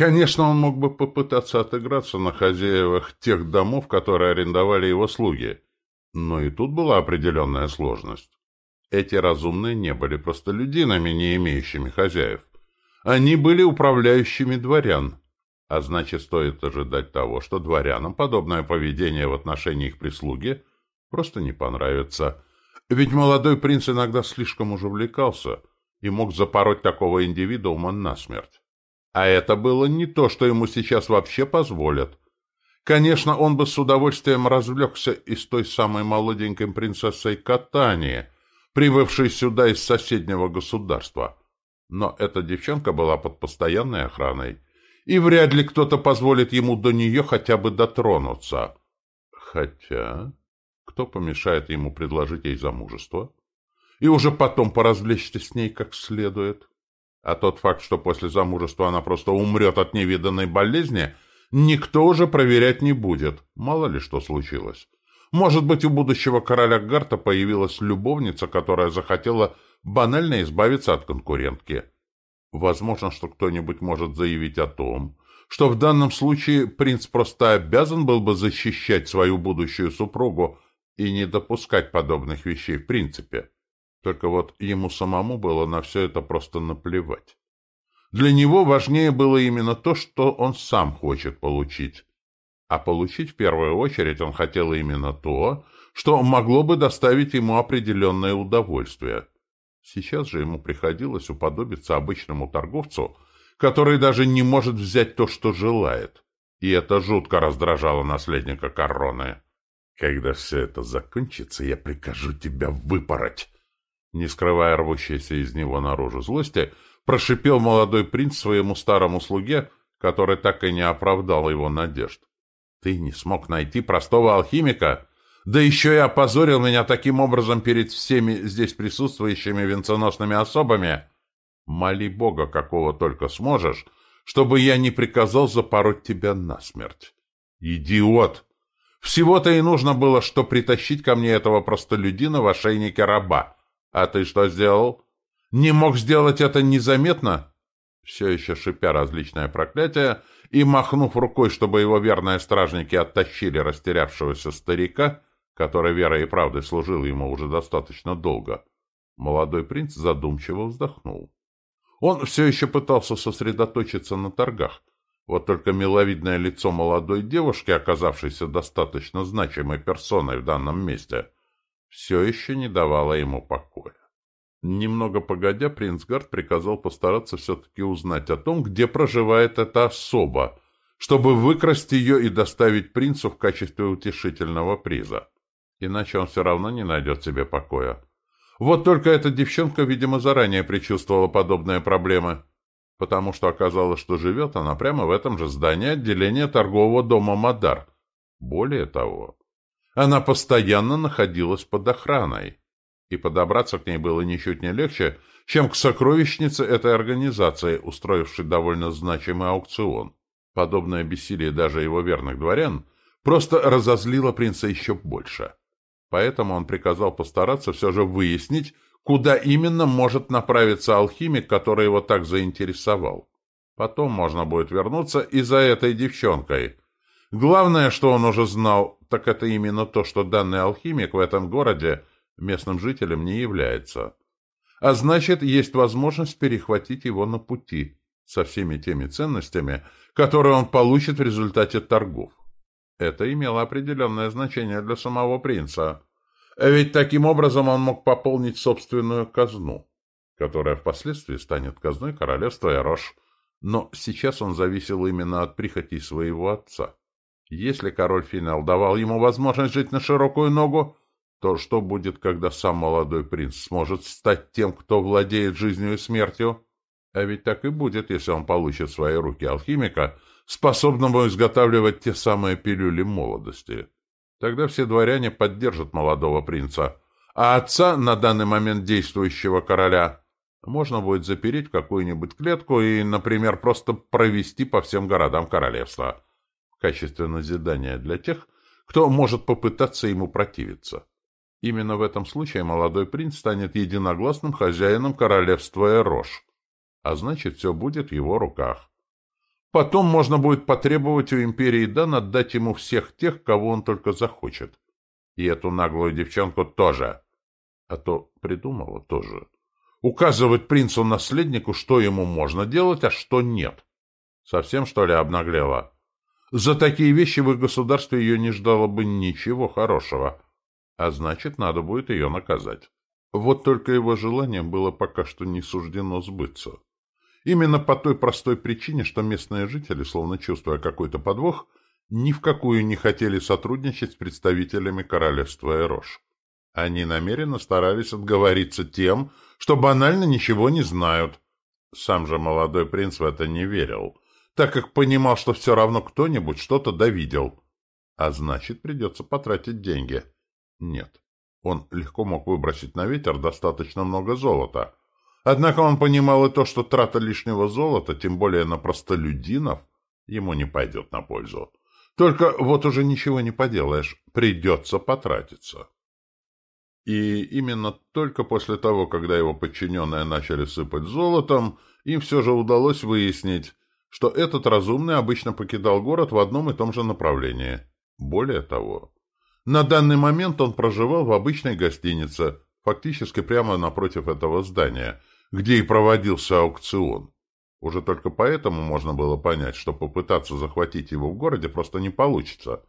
Конечно, он мог бы попытаться отыграться на хозяевах тех домов, которые арендовали его слуги. Но и тут была определенная сложность. Эти разумные не были просто людинами, не имеющими хозяев. Они были управляющими дворян. А значит, стоит ожидать того, что дворянам подобное поведение в отношении их прислуги просто не понравится. Ведь молодой принц иногда слишком уж увлекался и мог запороть такого индивидуума насмерть. А это было не то, что ему сейчас вообще позволят. Конечно, он бы с удовольствием развлекся и с той самой молоденькой принцессой Катани, прибывшей сюда из соседнего государства. Но эта девчонка была под постоянной охраной, и вряд ли кто-то позволит ему до нее хотя бы дотронуться. Хотя, кто помешает ему предложить ей замужество? И уже потом поразвлечься с ней как следует. А тот факт, что после замужества она просто умрет от невиданной болезни, никто уже проверять не будет. Мало ли что случилось. Может быть, у будущего короля Гарта появилась любовница, которая захотела банально избавиться от конкурентки. Возможно, что кто-нибудь может заявить о том, что в данном случае принц просто обязан был бы защищать свою будущую супругу и не допускать подобных вещей в принципе. Только вот ему самому было на все это просто наплевать. Для него важнее было именно то, что он сам хочет получить. А получить в первую очередь он хотел именно то, что могло бы доставить ему определенное удовольствие. Сейчас же ему приходилось уподобиться обычному торговцу, который даже не может взять то, что желает. И это жутко раздражало наследника короны. «Когда все это закончится, я прикажу тебя выпороть!» Не скрывая рвущейся из него наружу злости, прошипел молодой принц своему старому слуге, который так и не оправдал его надежд. Ты не смог найти простого алхимика, да еще и опозорил меня таким образом перед всеми здесь присутствующими венценосными особами. Моли Бога, какого только сможешь, чтобы я не приказал запороть тебя насмерть. Идиот! Всего-то и нужно было, что притащить ко мне этого простолюдина в ошейнике раба. А ты что сделал? Не мог сделать это незаметно? Все еще шипя различное проклятие, и, махнув рукой, чтобы его верные стражники оттащили растерявшегося старика, который верой и правдой служил ему уже достаточно долго, молодой принц задумчиво вздохнул. Он все еще пытался сосредоточиться на торгах, вот только миловидное лицо молодой девушки, оказавшейся достаточно значимой персоной в данном месте, все еще не давало ему покоя. Немного погодя, принц Гард приказал постараться все-таки узнать о том, где проживает эта особа, чтобы выкрасть ее и доставить принцу в качестве утешительного приза. Иначе он все равно не найдет себе покоя. Вот только эта девчонка, видимо, заранее предчувствовала подобные проблемы, потому что оказалось, что живет она прямо в этом же здании отделения торгового дома «Мадар». Более того, она постоянно находилась под охраной и подобраться к ней было ничуть не легче, чем к сокровищнице этой организации, устроившей довольно значимый аукцион. Подобное бессилие даже его верных дворян просто разозлило принца еще больше. Поэтому он приказал постараться все же выяснить, куда именно может направиться алхимик, который его так заинтересовал. Потом можно будет вернуться и за этой девчонкой. Главное, что он уже знал, так это именно то, что данный алхимик в этом городе местным жителем не является. А значит, есть возможность перехватить его на пути со всеми теми ценностями, которые он получит в результате торгов. Это имело определенное значение для самого принца. Ведь таким образом он мог пополнить собственную казну, которая впоследствии станет казной королевства Эрош. Но сейчас он зависел именно от прихотей своего отца. Если король Финал давал ему возможность жить на широкую ногу, то что будет, когда сам молодой принц сможет стать тем, кто владеет жизнью и смертью? А ведь так и будет, если он получит в свои руки алхимика, способного изготавливать те самые пилюли молодости. Тогда все дворяне поддержат молодого принца, а отца, на данный момент действующего короля, можно будет запереть в какую-нибудь клетку и, например, просто провести по всем городам королевства качестве назидания для тех, кто может попытаться ему противиться. Именно в этом случае молодой принц станет единогласным хозяином королевства Эрош, а значит, все будет в его руках. Потом можно будет потребовать у империи Дан отдать ему всех тех, кого он только захочет. И эту наглую девчонку тоже. А то придумала тоже. Указывать принцу-наследнику, что ему можно делать, а что нет. Совсем, что ли, обнаглела? За такие вещи в их государстве ее не ждало бы ничего хорошего. А значит, надо будет ее наказать. Вот только его желанием было пока что не суждено сбыться. Именно по той простой причине, что местные жители, словно чувствуя какой-то подвох, ни в какую не хотели сотрудничать с представителями королевства Эрош. Они намеренно старались отговориться тем, что банально ничего не знают. Сам же молодой принц в это не верил, так как понимал, что все равно кто-нибудь что-то довидел. А значит, придется потратить деньги. Нет, он легко мог выбросить на ветер достаточно много золота. Однако он понимал и то, что трата лишнего золота, тем более на простолюдинов, ему не пойдет на пользу. Только вот уже ничего не поделаешь, придется потратиться. И именно только после того, когда его подчиненные начали сыпать золотом, им все же удалось выяснить, что этот разумный обычно покидал город в одном и том же направлении. Более того, на данный момент он проживал в обычной гостинице, фактически прямо напротив этого здания, где и проводился аукцион. Уже только поэтому можно было понять, что попытаться захватить его в городе просто не получится.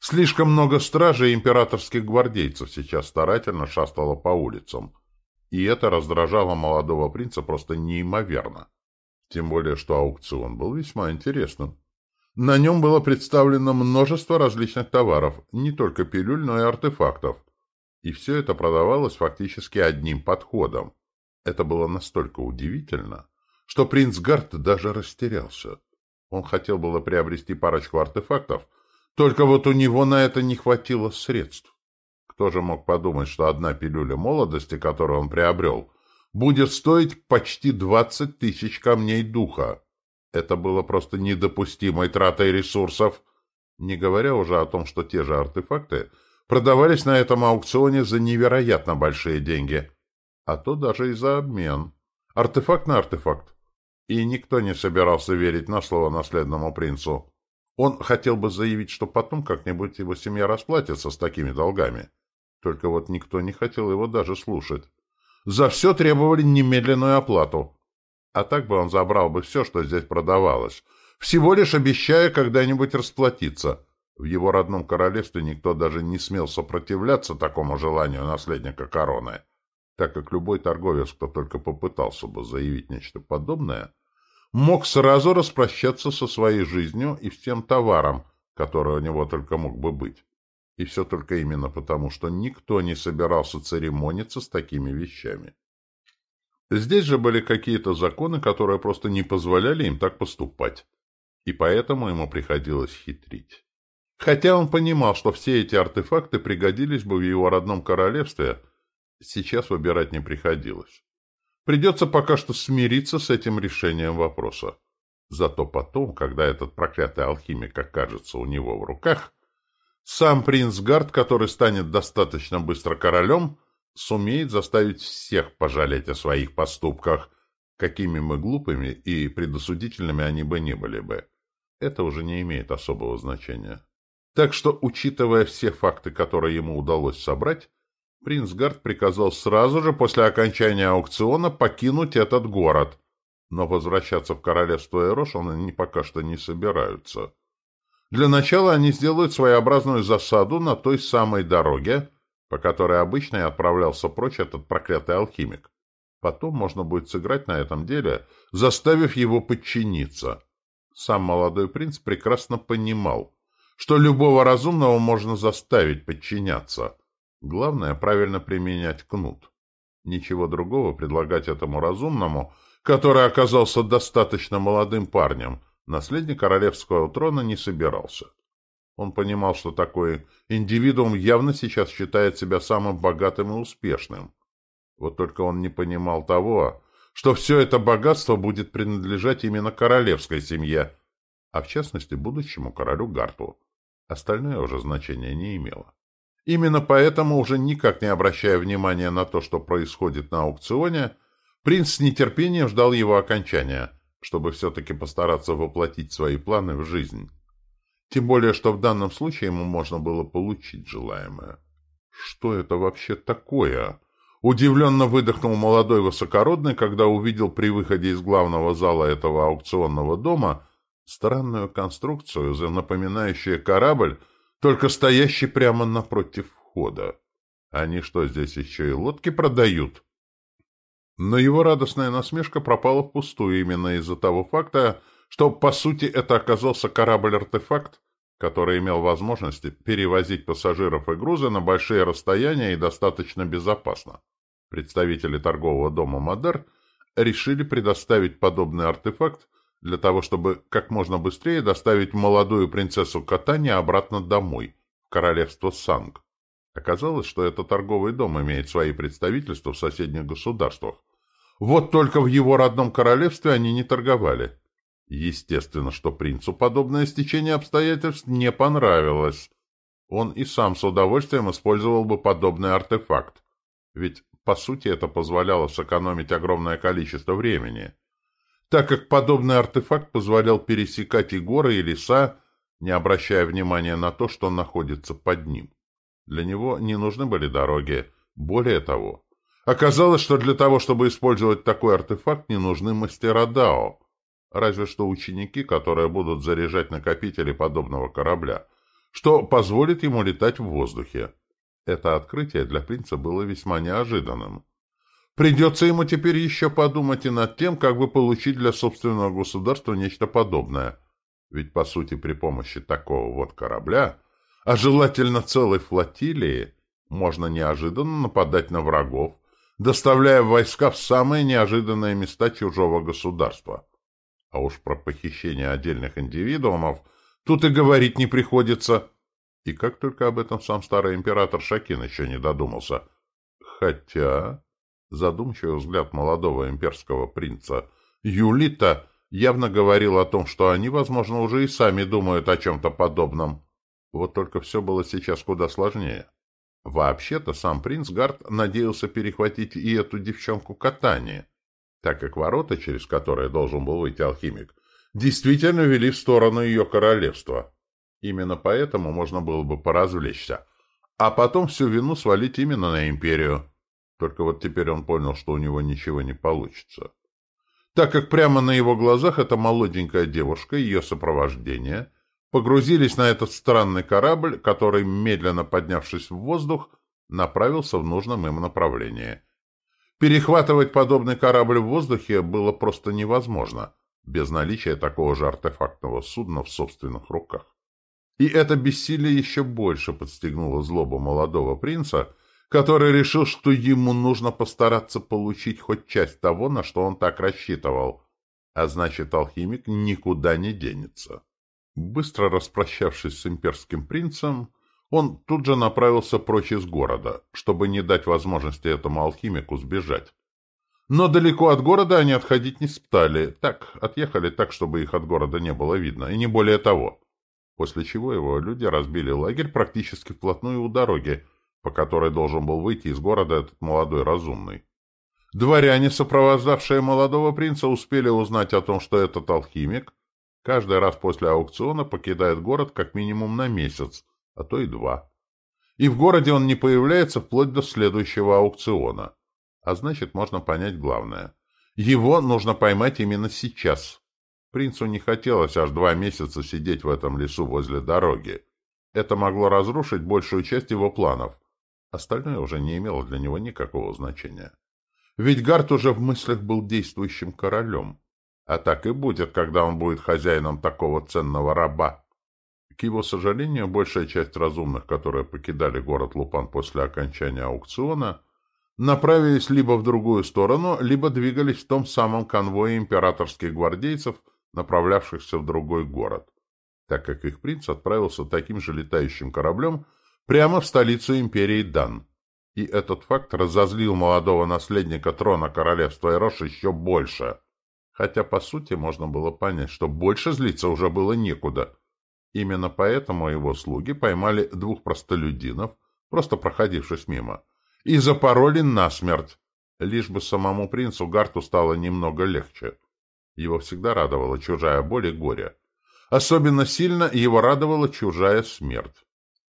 Слишком много стражей и императорских гвардейцев сейчас старательно шастало по улицам. И это раздражало молодого принца просто неимоверно. Тем более, что аукцион был весьма интересным. На нем было представлено множество различных товаров, не только пилюль, но и артефактов. И все это продавалось фактически одним подходом. Это было настолько удивительно, что принц Гарт даже растерялся. Он хотел было приобрести парочку артефактов, только вот у него на это не хватило средств. Кто же мог подумать, что одна пилюля молодости, которую он приобрел, будет стоить почти двадцать тысяч камней духа? Это было просто недопустимой тратой ресурсов, не говоря уже о том, что те же артефакты продавались на этом аукционе за невероятно большие деньги, а то даже и за обмен. Артефакт на артефакт. И никто не собирался верить на слово наследному принцу. Он хотел бы заявить, что потом как-нибудь его семья расплатится с такими долгами. Только вот никто не хотел его даже слушать. За все требовали немедленную оплату. А так бы он забрал бы все, что здесь продавалось, всего лишь обещая когда-нибудь расплатиться. В его родном королевстве никто даже не смел сопротивляться такому желанию наследника короны, так как любой торговец, кто только попытался бы заявить нечто подобное, мог сразу распрощаться со своей жизнью и всем товаром, который у него только мог бы быть. И все только именно потому, что никто не собирался церемониться с такими вещами. Здесь же были какие-то законы, которые просто не позволяли им так поступать. И поэтому ему приходилось хитрить. Хотя он понимал, что все эти артефакты пригодились бы в его родном королевстве, сейчас выбирать не приходилось. Придется пока что смириться с этим решением вопроса. Зато потом, когда этот проклятый алхимик окажется у него в руках, сам принц Гард, который станет достаточно быстро королем, сумеет заставить всех пожалеть о своих поступках, какими мы глупыми и предосудительными они бы не были бы. Это уже не имеет особого значения. Так что, учитывая все факты, которые ему удалось собрать, принц Гард приказал сразу же после окончания аукциона покинуть этот город. Но возвращаться в королевство Эрош они пока что не собираются. Для начала они сделают своеобразную засаду на той самой дороге, по которой обычно и отправлялся прочь этот проклятый алхимик. Потом можно будет сыграть на этом деле, заставив его подчиниться. Сам молодой принц прекрасно понимал, что любого разумного можно заставить подчиняться. Главное — правильно применять кнут. Ничего другого предлагать этому разумному, который оказался достаточно молодым парнем, наследник королевского трона не собирался. Он понимал, что такой индивидуум явно сейчас считает себя самым богатым и успешным. Вот только он не понимал того, что все это богатство будет принадлежать именно королевской семье, а в частности будущему королю Гарту. Остальное уже значения не имело. Именно поэтому, уже никак не обращая внимания на то, что происходит на аукционе, принц с нетерпением ждал его окончания, чтобы все-таки постараться воплотить свои планы в жизнь. Тем более, что в данном случае ему можно было получить желаемое. Что это вообще такое? Удивленно выдохнул молодой высокородный, когда увидел при выходе из главного зала этого аукционного дома странную конструкцию, напоминающую корабль, только стоящий прямо напротив входа. Они что, здесь еще и лодки продают? Но его радостная насмешка пропала впустую именно из-за того факта, что, по сути, это оказался корабль-артефакт, который имел возможность перевозить пассажиров и грузы на большие расстояния и достаточно безопасно. Представители торгового дома «Модер» решили предоставить подобный артефакт для того, чтобы как можно быстрее доставить молодую принцессу Катани обратно домой, в королевство Санг. Оказалось, что этот торговый дом имеет свои представительства в соседних государствах. Вот только в его родном королевстве они не торговали. Естественно, что принцу подобное стечение обстоятельств не понравилось. Он и сам с удовольствием использовал бы подобный артефакт. Ведь, по сути, это позволяло сэкономить огромное количество времени. Так как подобный артефакт позволял пересекать и горы, и леса, не обращая внимания на то, что находится под ним. Для него не нужны были дороги. Более того, оказалось, что для того, чтобы использовать такой артефакт, не нужны мастера Дао. Разве что ученики, которые будут заряжать накопители подобного корабля, что позволит ему летать в воздухе. Это открытие для принца было весьма неожиданным. Придется ему теперь еще подумать и над тем, как бы получить для собственного государства нечто подобное. Ведь, по сути, при помощи такого вот корабля а желательно целой флотилии, можно неожиданно нападать на врагов, доставляя войска в самые неожиданные места чужого государства. А уж про похищение отдельных индивидуумов тут и говорить не приходится. И как только об этом сам старый император Шакин еще не додумался. Хотя... Задумчивый взгляд молодого имперского принца Юлита явно говорил о том, что они, возможно, уже и сами думают о чем-то подобном. Вот только все было сейчас куда сложнее. Вообще-то сам принц Гард надеялся перехватить и эту девчонку Катани, так как ворота, через которые должен был выйти алхимик, действительно вели в сторону ее королевства. Именно поэтому можно было бы поразвлечься, а потом всю вину свалить именно на империю. Только вот теперь он понял, что у него ничего не получится. Так как прямо на его глазах эта молоденькая девушка и ее сопровождение – погрузились на этот странный корабль, который, медленно поднявшись в воздух, направился в нужном им направлении. Перехватывать подобный корабль в воздухе было просто невозможно, без наличия такого же артефактного судна в собственных руках. И это бессилие еще больше подстегнуло злобу молодого принца, который решил, что ему нужно постараться получить хоть часть того, на что он так рассчитывал, а значит, алхимик никуда не денется. Быстро распрощавшись с имперским принцем, он тут же направился прочь из города, чтобы не дать возможности этому алхимику сбежать. Но далеко от города они отходить не стали. Так, отъехали так, чтобы их от города не было видно, и не более того. После чего его люди разбили лагерь практически вплотную у дороги, по которой должен был выйти из города этот молодой разумный. Дворяне, сопровождавшие молодого принца, успели узнать о том, что этот алхимик Каждый раз после аукциона покидает город как минимум на месяц, а то и два. И в городе он не появляется вплоть до следующего аукциона. А значит, можно понять главное. Его нужно поймать именно сейчас. Принцу не хотелось аж два месяца сидеть в этом лесу возле дороги. Это могло разрушить большую часть его планов. Остальное уже не имело для него никакого значения. Ведь Гарт уже в мыслях был действующим королем. А так и будет, когда он будет хозяином такого ценного раба. К его сожалению, большая часть разумных, которые покидали город Лупан после окончания аукциона, направились либо в другую сторону, либо двигались в том самом конвое императорских гвардейцев, направлявшихся в другой город, так как их принц отправился таким же летающим кораблем прямо в столицу империи Дан. И этот факт разозлил молодого наследника трона королевства Эрош еще больше – хотя, по сути, можно было понять, что больше злиться уже было некуда. Именно поэтому его слуги поймали двух простолюдинов, просто проходивших мимо, и запороли насмерть, лишь бы самому принцу Гарту стало немного легче. Его всегда радовала чужая боль и горе. Особенно сильно его радовала чужая смерть.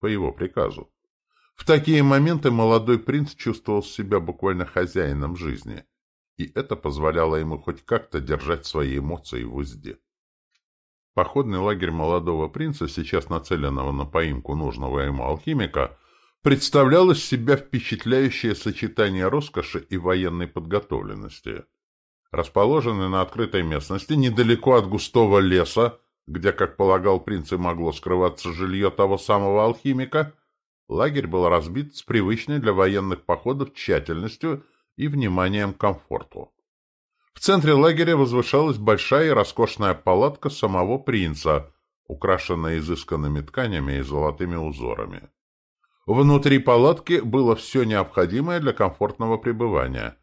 По его приказу. В такие моменты молодой принц чувствовал себя буквально хозяином жизни. И это позволяло ему хоть как-то держать свои эмоции в узде. Походный лагерь молодого принца, сейчас нацеленного на поимку нужного ему алхимика, представлял из себя впечатляющее сочетание роскоши и военной подготовленности. Расположенный на открытой местности, недалеко от густого леса, где, как полагал принц, и могло скрываться жилье того самого алхимика, лагерь был разбит с привычной для военных походов тщательностью и вниманием к комфорту. В центре лагеря возвышалась большая и роскошная палатка самого принца, украшенная изысканными тканями и золотыми узорами. Внутри палатки было все необходимое для комфортного пребывания.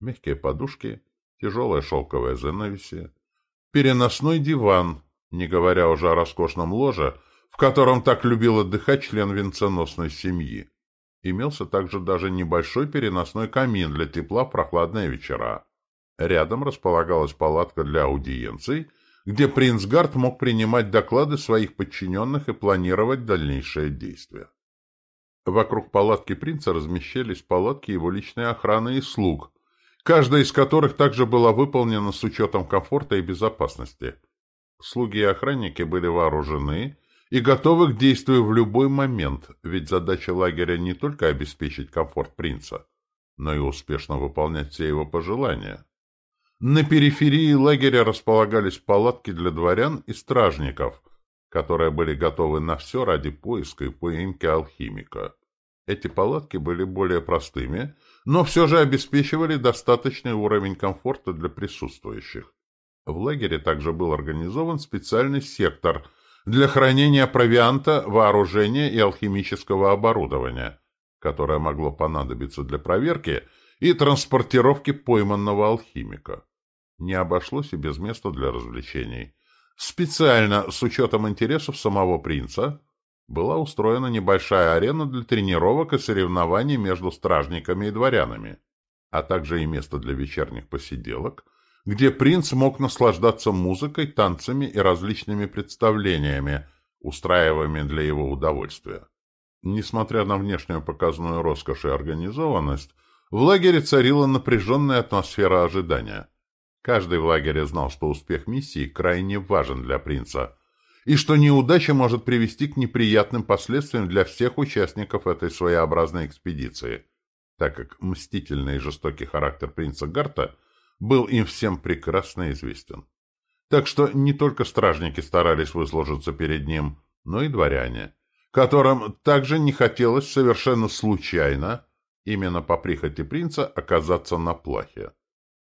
Мягкие подушки, тяжелая шелковая занавеси, переносной диван, не говоря уже о роскошном ложе, в котором так любил отдыхать член венценосной семьи. Имелся также даже небольшой переносной камин для тепла в прохладные вечера. Рядом располагалась палатка для аудиенций, где принц Гард мог принимать доклады своих подчиненных и планировать дальнейшие действия. Вокруг палатки принца размещались палатки его личной охраны и слуг, каждая из которых также была выполнена с учетом комфорта и безопасности. Слуги и охранники были вооружены и готовы к действию в любой момент, ведь задача лагеря не только обеспечить комфорт принца, но и успешно выполнять все его пожелания. На периферии лагеря располагались палатки для дворян и стражников, которые были готовы на все ради поиска и поимки алхимика. Эти палатки были более простыми, но все же обеспечивали достаточный уровень комфорта для присутствующих. В лагере также был организован специальный сектор для хранения провианта, вооружения и алхимического оборудования, которое могло понадобиться для проверки и транспортировки пойманного алхимика не обошлось и без места для развлечений. Специально, с учетом интересов самого принца, была устроена небольшая арена для тренировок и соревнований между стражниками и дворянами, а также и место для вечерних посиделок, где принц мог наслаждаться музыкой, танцами и различными представлениями, устраиваемыми для его удовольствия. Несмотря на внешнюю показную роскошь и организованность, в лагере царила напряженная атмосфера ожидания. Каждый в лагере знал, что успех миссии крайне важен для принца, и что неудача может привести к неприятным последствиям для всех участников этой своеобразной экспедиции, так как мстительный и жестокий характер принца Гарта был им всем прекрасно известен. Так что не только стражники старались выслужиться перед ним, но и дворяне, которым также не хотелось совершенно случайно, именно по прихоти принца, оказаться на плахе.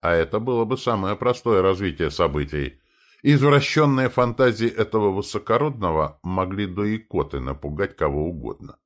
А это было бы самое простое развитие событий. Извращенные фантазии этого высокородного могли до икоты напугать кого угодно.